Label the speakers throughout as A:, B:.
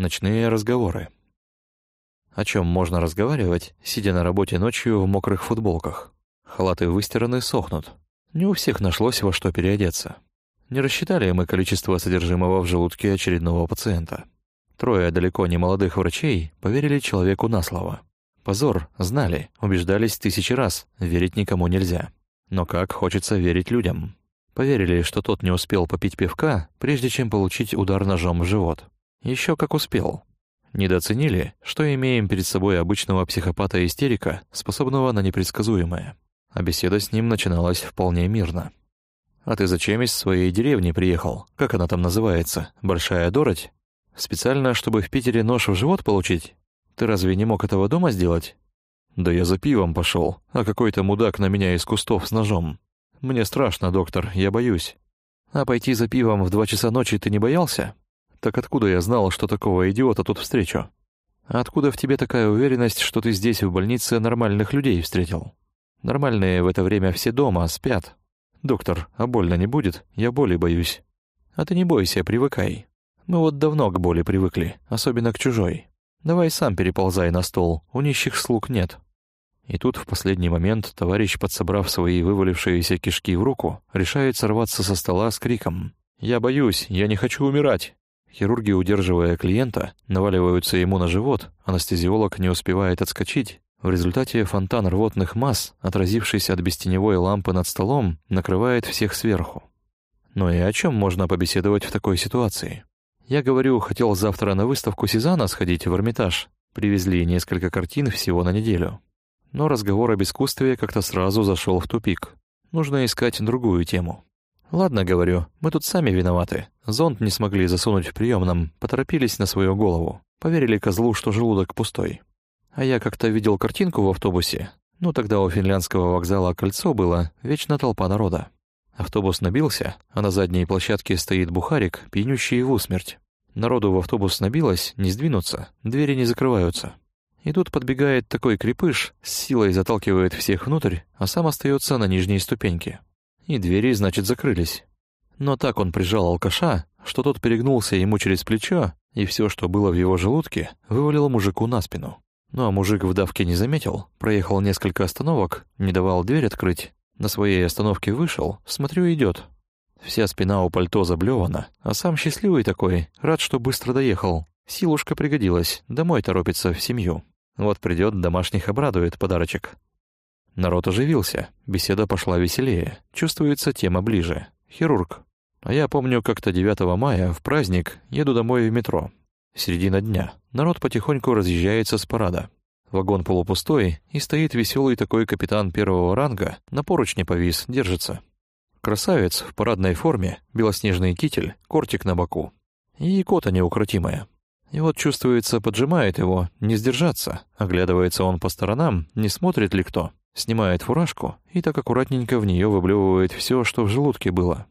A: Ночные разговоры. О чем можно разговаривать, сидя на работе ночью в мокрых футболках? Халаты выстираны, сохнут. Не у всех нашлось во что переодеться. Не рассчитали мы количество содержимого в желудке очередного пациента. Трое далеко не молодых врачей поверили человеку на слово. Позор, знали, убеждались тысячи раз, верить никому нельзя. Но как хочется верить людям. Поверили, что тот не успел попить пивка, прежде чем получить удар ножом в живот. Еще как успел. Недооценили, что имеем перед собой обычного психопата-истерика, способного на непредсказуемое. А беседа с ним начиналась вполне мирно. «А ты зачем из своей деревни приехал? Как она там называется? Большая Дороть? Специально, чтобы в Питере нож в живот получить? Ты разве не мог этого дома сделать?» «Да я за пивом пошел, а какой-то мудак на меня из кустов с ножом. Мне страшно, доктор, я боюсь». «А пойти за пивом в два часа ночи ты не боялся?» «Так откуда я знал, что такого идиота тут встречу?» «А откуда в тебе такая уверенность, что ты здесь, в больнице, нормальных людей встретил?» «Нормальные в это время все дома, спят. Доктор, а больно не будет? Я боли боюсь». «А ты не бойся, привыкай. Мы вот давно к боли привыкли, особенно к чужой. Давай сам переползай на стол, у нищих слуг нет». И тут в последний момент товарищ, подсобрав свои вывалившиеся кишки в руку, решает сорваться со стола с криком «Я боюсь, я не хочу умирать!». Хирурги, удерживая клиента, наваливаются ему на живот, анестезиолог не успевает отскочить. В результате фонтан рвотных масс, отразившийся от бестеневой лампы над столом, накрывает всех сверху. Ну и о чем можно побеседовать в такой ситуации? Я говорю, хотел завтра на выставку Сезана сходить в Эрмитаж. Привезли несколько картин всего на неделю. Но разговор об искусстве как-то сразу зашел в тупик. Нужно искать другую тему. «Ладно, — говорю, — мы тут сами виноваты. Зонт не смогли засунуть в приемном, поторопились на свою голову. Поверили козлу, что желудок пустой. А я как-то видел картинку в автобусе. Ну, тогда у финляндского вокзала кольцо было, вечно толпа народа. Автобус набился, а на задней площадке стоит бухарик, пьянющий в усмерть. Народу в автобус набилось, не сдвинуться, двери не закрываются. И тут подбегает такой крепыш, с силой заталкивает всех внутрь, а сам остается на нижней ступеньке. И двери, значит, закрылись. Но так он прижал алкаша, что тот перегнулся ему через плечо, и все, что было в его желудке, вывалило мужику на спину. Ну а мужик в давке не заметил, проехал несколько остановок, не давал дверь открыть, на своей остановке вышел, смотрю, идет. Вся спина у пальто заблевана, а сам счастливый такой, рад, что быстро доехал. Силушка пригодилась, домой торопится, в семью. Вот придет, домашних обрадует подарочек. Народ оживился, беседа пошла веселее, чувствуется тема ближе. Хирург. А я помню, как-то 9 мая, в праздник, еду домой в метро. Середина дня. Народ потихоньку разъезжается с парада. Вагон полупустой, и стоит веселый такой капитан первого ранга, на поручне повис, держится. Красавец в парадной форме, белоснежный китель, кортик на боку. И кота неукротимая. И вот чувствуется, поджимает его, не сдержаться. Оглядывается он по сторонам, не смотрит ли кто. Снимает фуражку и так аккуратненько в нее выблевывает все, что в желудке было.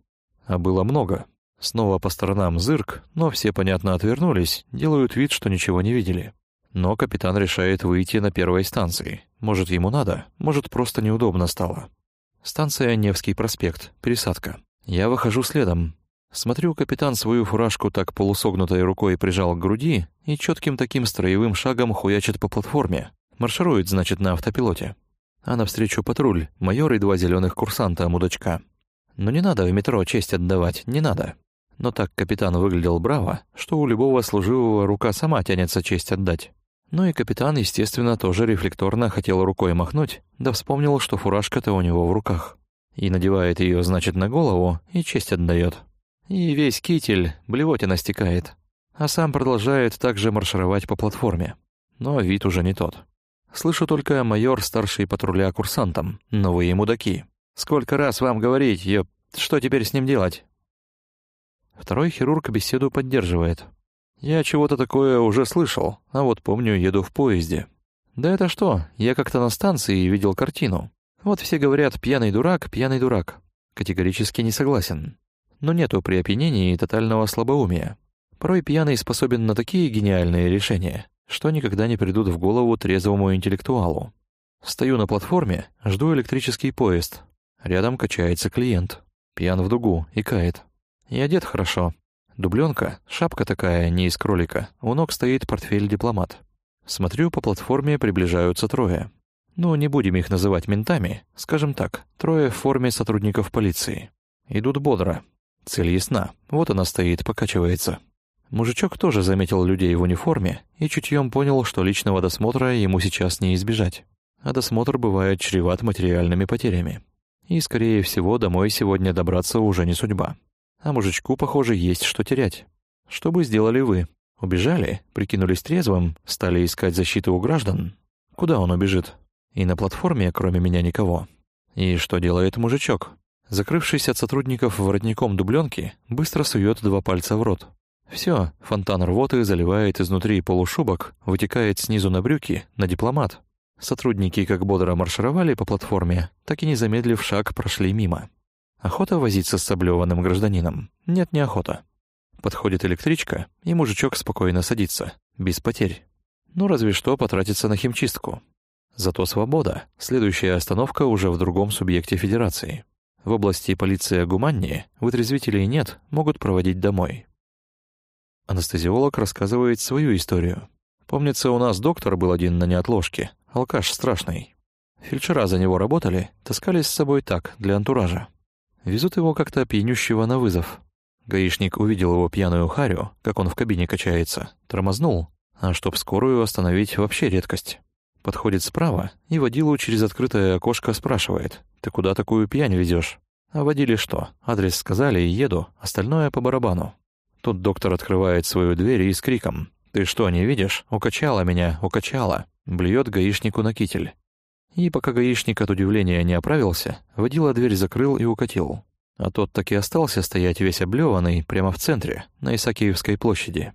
A: А было много. Снова по сторонам зырк, но все, понятно, отвернулись, делают вид, что ничего не видели. Но капитан решает выйти на первой станции. Может, ему надо, может, просто неудобно стало. Станция Невский проспект, пересадка. Я выхожу следом. Смотрю, капитан свою фуражку так полусогнутой рукой прижал к груди и четким таким строевым шагом хуячит по платформе. Марширует, значит, на автопилоте. А навстречу патруль, майор и два зеленых курсанта-мудачка. Но не надо в метро честь отдавать, не надо. Но так капитан выглядел браво, что у любого служивого рука сама тянется честь отдать. Ну и капитан, естественно, тоже рефлекторно хотел рукой махнуть, да вспомнил, что фуражка-то у него в руках. И надевает ее, значит, на голову и честь отдает. И весь китель блевотина стекает. А сам продолжает также маршировать по платформе. Но вид уже не тот. Слышу только майор старший патруля курсантам, новые мудаки. Сколько раз вам говорить, ёп, что теперь с ним делать? Второй хирург беседу поддерживает. Я чего-то такое уже слышал, а вот помню, еду в поезде. Да это что, я как-то на станции видел картину. Вот все говорят «пьяный дурак, пьяный дурак». Категорически не согласен. Но нету при опьянении тотального слабоумия. Порой пьяный способен на такие гениальные решения, что никогда не придут в голову трезвому интеллектуалу. Стою на платформе, жду электрический поезд. Рядом качается клиент. Пьян в дугу, и кает. И одет хорошо, Дубленка, шапка такая, не из кролика, у ног стоит портфель-дипломат. Смотрю, по платформе приближаются трое. Ну, не будем их называть ментами, скажем так, трое в форме сотрудников полиции. Идут бодро. Цель ясна, вот она стоит, покачивается. Мужичок тоже заметил людей в униформе и чутьем понял, что личного досмотра ему сейчас не избежать. А досмотр бывает чреват материальными потерями. И, скорее всего, домой сегодня добраться уже не судьба. А мужичку, похоже, есть что терять. Что бы сделали вы? Убежали, прикинулись трезвым, стали искать защиту у граждан? Куда он убежит? И на платформе, кроме меня, никого. И что делает мужичок? Закрывшись от сотрудников воротником дубленки, быстро сует два пальца в рот. Все, фонтан рвоты заливает изнутри полушубок, вытекает снизу на брюки, на дипломат. Сотрудники как бодро маршировали по платформе, так и не замедлив шаг прошли мимо. Охота возиться с облеванным гражданином? Нет, не охота. Подходит электричка, и мужичок спокойно садится, без потерь. Ну, разве что потратиться на химчистку. Зато свобода. Следующая остановка уже в другом субъекте Федерации. В области полиция гуманнее, вытрезвителей нет, могут проводить домой. Анестезиолог рассказывает свою историю. Помнится, у нас доктор был один на неотложке, алкаш страшный. Фельдшера за него работали, таскались с собой так, для антуража. Везут его как-то пьянющего на вызов. Гаишник увидел его пьяную харю, как он в кабине качается, тормознул, а чтоб скорую остановить вообще редкость. Подходит справа и водилу через открытое окошко спрашивает, «Ты куда такую пьянь везешь? А водили что? Адрес сказали еду, остальное по барабану. Тут доктор открывает свою дверь и с криком «Ты что, не видишь? Укачала меня, укачала!» Блюет гаишнику на китель. И пока гаишник от удивления не оправился, водила дверь закрыл и укатил. А тот так и остался стоять весь облеванный прямо в центре, на Исаакиевской площади.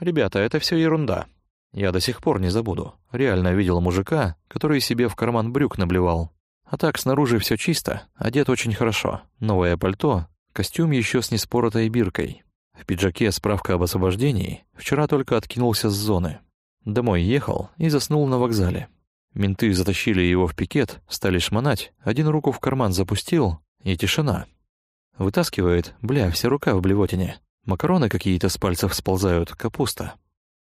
A: «Ребята, это все ерунда. Я до сих пор не забуду. Реально видел мужика, который себе в карман брюк наблевал. А так, снаружи все чисто, одет очень хорошо. Новое пальто, костюм еще с неспоротой биркой. В пиджаке справка об освобождении, вчера только откинулся с зоны. Домой ехал и заснул на вокзале. Менты затащили его в пикет, стали шмонать, один руку в карман запустил, и тишина. Вытаскивает, бля, вся рука в блевотине. Макароны какие-то с пальцев сползают, капуста.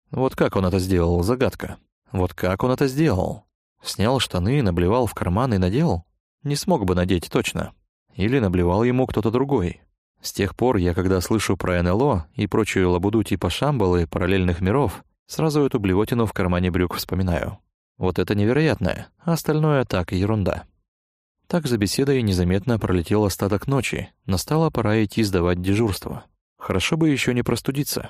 A: Вот как он это сделал, загадка. Вот как он это сделал? Снял штаны, наблевал в карман и надел? Не смог бы надеть точно. Или наблевал ему кто-то другой. С тех пор я, когда слышу про НЛО и прочую лабуду типа Шамбалы, параллельных миров, сразу эту блевотину в кармане брюк вспоминаю. Вот это невероятное, а остальное так, ерунда. Так за беседой незаметно пролетел остаток ночи, настала пора идти сдавать дежурство. Хорошо бы еще не простудиться.